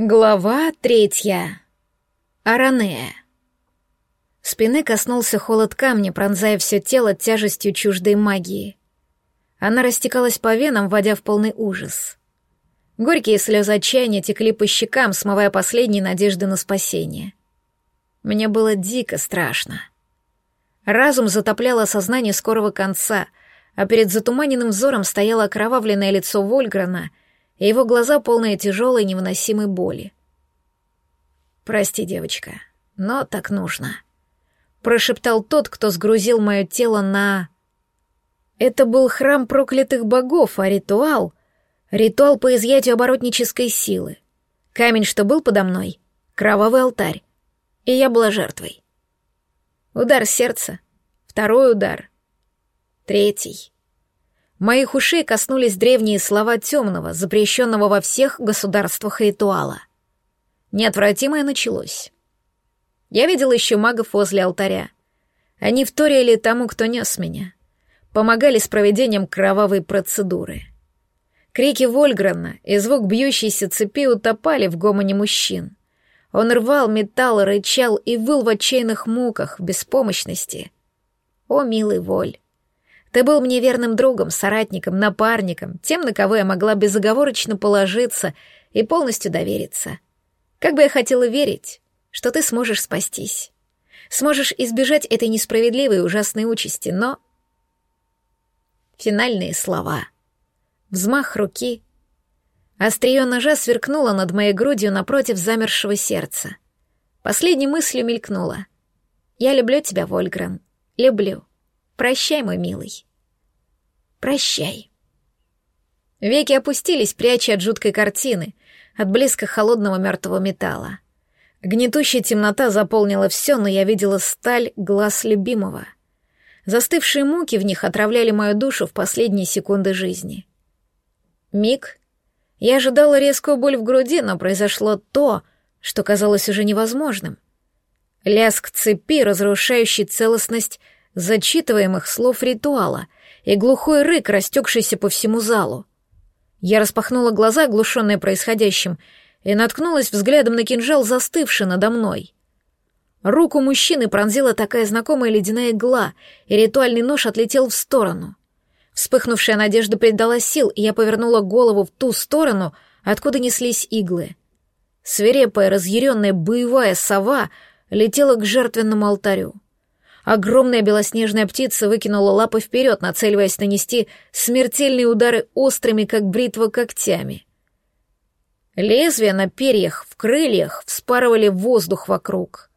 Глава третья. Аранея. Спины коснулся холод камня, пронзая все тело тяжестью чуждой магии. Она растекалась по венам, вводя в полный ужас. Горькие слезы отчаяния текли по щекам, смывая последние надежды на спасение. Мне было дико страшно. Разум затопляло сознание скорого конца, а перед затуманенным взором стояло окровавленное лицо Вольграна — и его глаза полные тяжелой невыносимой боли. «Прости, девочка, но так нужно», — прошептал тот, кто сгрузил мое тело на... Это был храм проклятых богов, а ритуал... Ритуал по изъятию оборотнической силы. Камень, что был подо мной, кровавый алтарь. И я была жертвой. Удар сердца, второй удар, третий. Моих ушей коснулись древние слова темного, запрещенного во всех государствах ритуала. Неотвратимое началось. Я видел еще магов возле алтаря. Они вторили тому, кто нес меня. Помогали с проведением кровавой процедуры. Крики Вольграна и звук бьющейся цепи утопали в гомоне мужчин. Он рвал металл, рычал и выл в отчаянных муках, в беспомощности. О, милый Воль! Ты был мне верным другом, соратником, напарником, тем, на кого я могла безоговорочно положиться и полностью довериться. Как бы я хотела верить, что ты сможешь спастись. Сможешь избежать этой несправедливой и ужасной участи, но... Финальные слова. Взмах руки. Острие ножа сверкнуло над моей грудью напротив замершего сердца. Последней мыслью мелькнула. «Я люблю тебя, Вольгран. Люблю. Прощай, мой милый. Прощай. Веки опустились, пряча от жуткой картины, от близко холодного мертвого металла. Гнетущая темнота заполнила все, но я видела сталь глаз любимого. Застывшие муки в них отравляли мою душу в последние секунды жизни. Миг. Я ожидала резкую боль в груди, но произошло то, что казалось уже невозможным. Лязг цепи, разрушающий целостность зачитываемых слов ритуала и глухой рык, растекшийся по всему залу. Я распахнула глаза, оглушенные происходящим, и наткнулась взглядом на кинжал, застывший надо мной. Руку мужчины пронзила такая знакомая ледяная игла, и ритуальный нож отлетел в сторону. Вспыхнувшая надежда придала сил, и я повернула голову в ту сторону, откуда неслись иглы. Свирепая, разъяренная боевая сова летела к жертвенному алтарю. Огромная белоснежная птица выкинула лапы вперед, нацеливаясь нанести смертельные удары острыми, как бритва, когтями. Лезвия на перьях, в крыльях вспарывали воздух вокруг.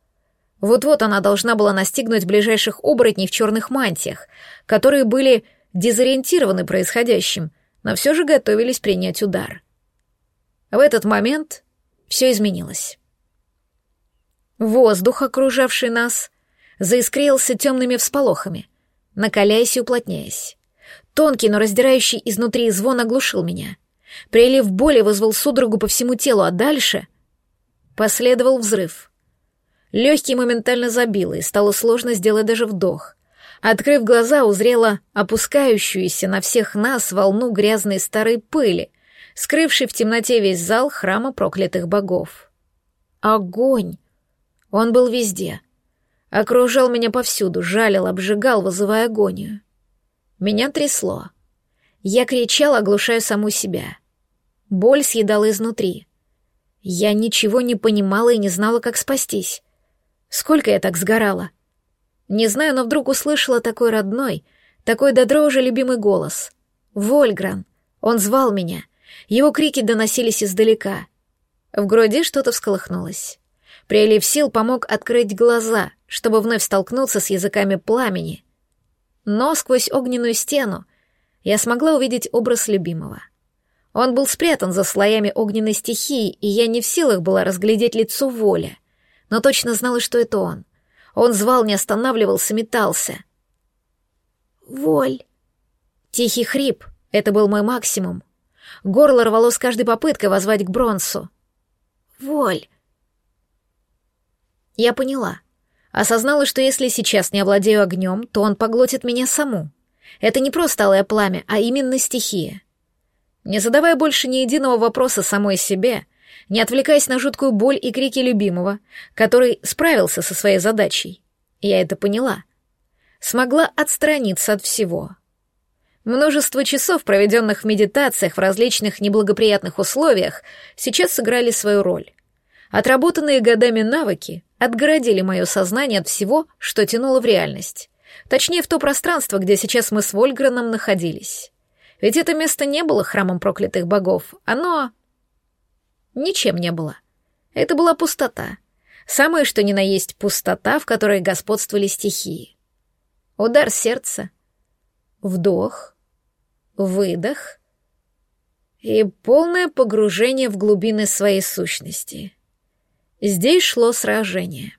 Вот-вот она должна была настигнуть ближайших оборотней в черных мантиях, которые были дезориентированы происходящим, но все же готовились принять удар. В этот момент все изменилось. Воздух, окружавший нас, заискрился темными всполохами, накаляясь и уплотняясь. Тонкий, но раздирающий изнутри звон оглушил меня. Прилив боли вызвал судорогу по всему телу, а дальше последовал взрыв. Легкий моментально забило, и стало сложно сделать даже вдох. Открыв глаза, узрела опускающуюся на всех нас волну грязной старой пыли, скрывшей в темноте весь зал храма проклятых богов. Огонь! Он был везде — Окружал меня повсюду, жалил, обжигал, вызывая агонию. Меня трясло. Я кричала, оглушая саму себя. Боль съедала изнутри. Я ничего не понимала и не знала, как спастись. Сколько я так сгорала? Не знаю, но вдруг услышала такой родной, такой до дрожи любимый голос. Вольгран. Он звал меня. Его крики доносились издалека. В груди что-то всколыхнулось. Прилив сил помог открыть глаза, чтобы вновь столкнуться с языками пламени. Но сквозь огненную стену я смогла увидеть образ любимого. Он был спрятан за слоями огненной стихии, и я не в силах была разглядеть лицо Воля, но точно знала, что это он. Он звал, не останавливался, метался. «Воль!» Тихий хрип — это был мой максимум. Горло рвало с каждой попыткой возвать к Бронсу. «Воль!» Я поняла. Осознала, что если сейчас не овладею огнем, то он поглотит меня саму. Это не просто алое пламя, а именно стихия. Не задавая больше ни единого вопроса самой себе, не отвлекаясь на жуткую боль и крики любимого, который справился со своей задачей. Я это поняла. Смогла отстраниться от всего. Множество часов, проведенных в медитациях в различных неблагоприятных условиях, сейчас сыграли свою роль. Отработанные годами навыки отгородили мое сознание от всего, что тянуло в реальность. Точнее, в то пространство, где сейчас мы с Вольграном находились. Ведь это место не было храмом проклятых богов, оно... Ничем не было. Это была пустота. Самое что ни на есть пустота, в которой господствовали стихии. Удар сердца, вдох, выдох и полное погружение в глубины своей сущности. Здесь шло сражение.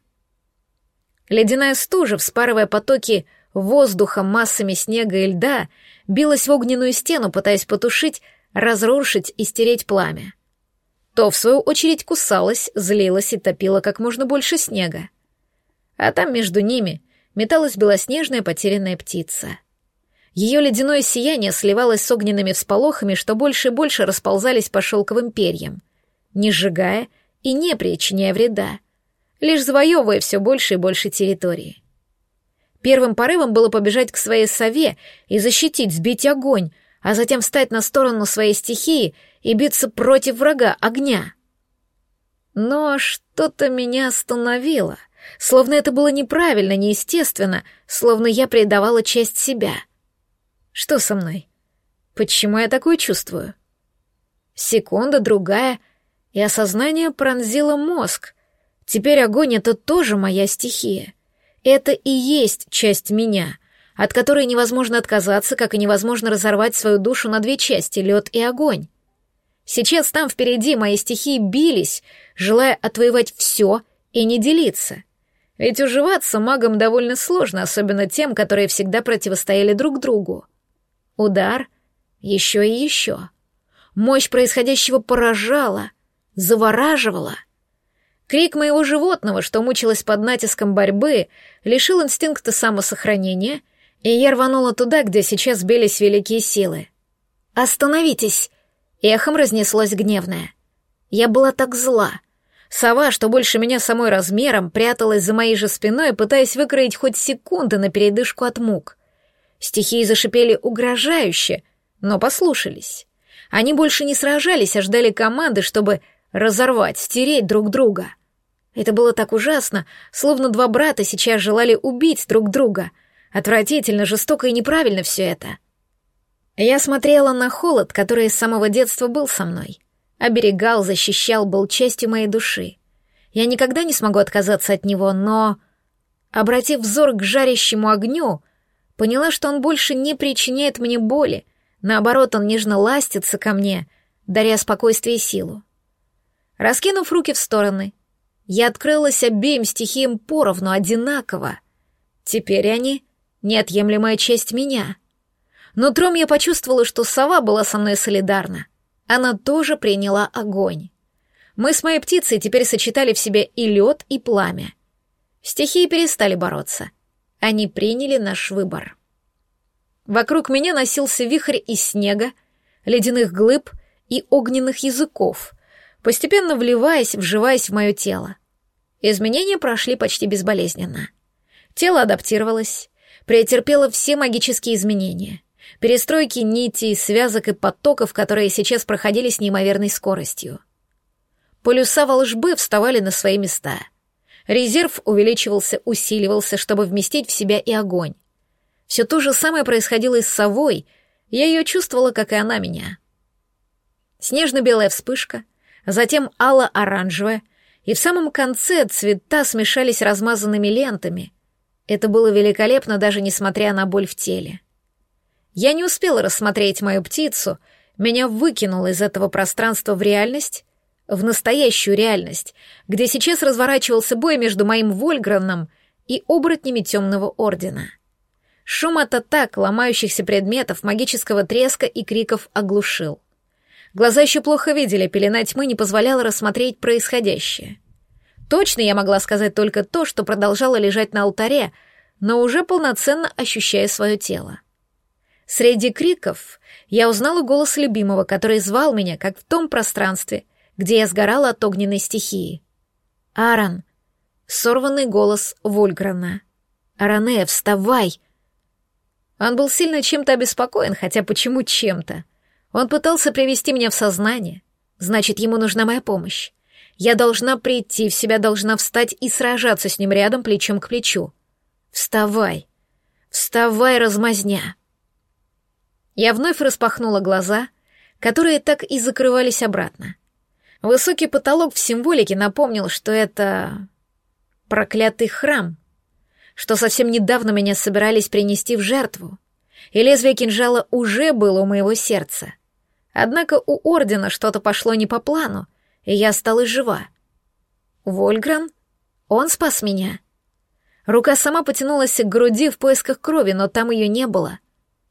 Ледяная стужа, вспарывая потоки воздуха массами снега и льда, билась в огненную стену, пытаясь потушить, разрушить и стереть пламя. То, в свою очередь, кусалась, злилась и топила как можно больше снега. А там между ними металась белоснежная потерянная птица. Ее ледяное сияние сливалось с огненными всполохами, что больше и больше расползались по шелковым перьям, не сжигая и не причиняя вреда, лишь завоевывая все больше и больше территории. Первым порывом было побежать к своей сове и защитить, сбить огонь, а затем встать на сторону своей стихии и биться против врага огня. Но что-то меня остановило, словно это было неправильно, неестественно, словно я предавала часть себя. Что со мной? Почему я такое чувствую? Секунда, другая — и осознание пронзило мозг. Теперь огонь — это тоже моя стихия. Это и есть часть меня, от которой невозможно отказаться, как и невозможно разорвать свою душу на две части — лед и огонь. Сейчас там впереди мои стихии бились, желая отвоевать все и не делиться. Ведь уживаться магам довольно сложно, особенно тем, которые всегда противостояли друг другу. Удар, еще и еще. Мощь происходящего поражала — завораживала. Крик моего животного, что мучилось под натиском борьбы, лишил инстинкта самосохранения, и я рванула туда, где сейчас бились великие силы. «Остановитесь!» — эхом разнеслось гневное. Я была так зла. Сова, что больше меня самой размером, пряталась за моей же спиной, пытаясь выкроить хоть секунды на передышку от мук. Стихии зашипели угрожающе, но послушались. Они больше не сражались, а ждали команды, чтобы разорвать, стереть друг друга. Это было так ужасно, словно два брата сейчас желали убить друг друга. Отвратительно, жестоко и неправильно все это. Я смотрела на холод, который с самого детства был со мной. Оберегал, защищал, был частью моей души. Я никогда не смогу отказаться от него, но... Обратив взор к жарящему огню, поняла, что он больше не причиняет мне боли, наоборот, он нежно ластится ко мне, даря спокойствие и силу. Раскинув руки в стороны, я открылась обеим стихиям поровну, одинаково. Теперь они — неотъемлемая часть меня. Нутром я почувствовала, что сова была со мной солидарна. Она тоже приняла огонь. Мы с моей птицей теперь сочетали в себе и лед, и пламя. Стихии перестали бороться. Они приняли наш выбор. Вокруг меня носился вихрь из снега, ледяных глыб и огненных языков — постепенно вливаясь, вживаясь в мое тело. Изменения прошли почти безболезненно. Тело адаптировалось, претерпело все магические изменения, перестройки нитей, связок и потоков, которые сейчас проходили с неимоверной скоростью. Полюса волжбы вставали на свои места. Резерв увеличивался, усиливался, чтобы вместить в себя и огонь. Все то же самое происходило и с совой, я ее чувствовала, как и она меня. Снежно-белая вспышка, затем ало-оранжевое, и в самом конце цвета смешались размазанными лентами. Это было великолепно, даже несмотря на боль в теле. Я не успела рассмотреть мою птицу, меня выкинуло из этого пространства в реальность, в настоящую реальность, где сейчас разворачивался бой между моим Вольграном и оборотнями темного ордена. Шум от атак, ломающихся предметов, магического треска и криков оглушил. Глаза еще плохо видели, пелена тьмы не позволяла рассмотреть происходящее. Точно я могла сказать только то, что продолжала лежать на алтаре, но уже полноценно ощущая свое тело. Среди криков я узнала голос любимого, который звал меня, как в том пространстве, где я сгорала от огненной стихии. «Аарон!» — сорванный голос Вольграна. «Аранея, вставай!» Он был сильно чем-то обеспокоен, хотя почему чем-то? Он пытался привести меня в сознание. Значит, ему нужна моя помощь. Я должна прийти в себя, должна встать и сражаться с ним рядом плечом к плечу. Вставай! Вставай, размазня! Я вновь распахнула глаза, которые так и закрывались обратно. Высокий потолок в символике напомнил, что это... проклятый храм, что совсем недавно меня собирались принести в жертву, и лезвие кинжала уже было у моего сердца. Однако у Ордена что-то пошло не по плану, и я осталась жива. Вольгран? Он спас меня. Рука сама потянулась к груди в поисках крови, но там ее не было.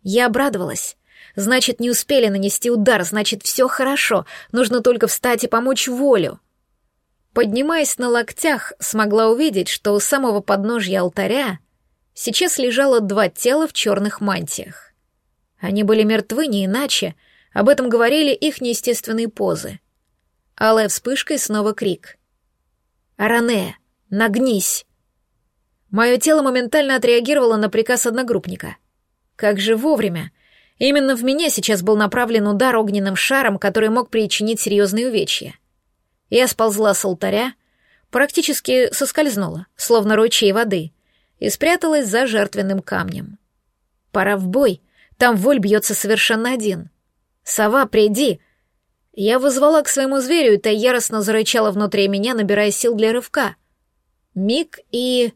Я обрадовалась. Значит, не успели нанести удар, значит, все хорошо, нужно только встать и помочь волю. Поднимаясь на локтях, смогла увидеть, что у самого подножья алтаря сейчас лежало два тела в черных мантиях. Они были мертвы не иначе, об этом говорили их неестественные позы. Алая вспышка и снова крик. «Аране, нагнись!» Мое тело моментально отреагировало на приказ одногруппника. Как же вовремя! Именно в меня сейчас был направлен удар огненным шаром, который мог причинить серьезные увечья. Я сползла с алтаря, практически соскользнула, словно ручей воды, и спряталась за жертвенным камнем. Пора в бой, там воль бьется совершенно один. «Сова, приди!» Я вызвала к своему зверю, и та яростно зарычала внутри меня, набирая сил для рывка. Миг и...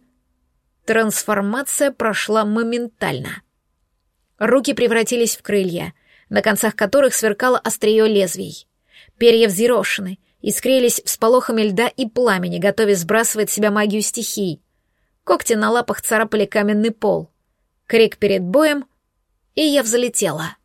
Трансформация прошла моментально. Руки превратились в крылья, на концах которых сверкало острие лезвий. Перья взъерошены, искрились всполохами льда и пламени, готовясь сбрасывать с себя магию стихий. Когти на лапах царапали каменный пол. Крик перед боем, и я взлетела.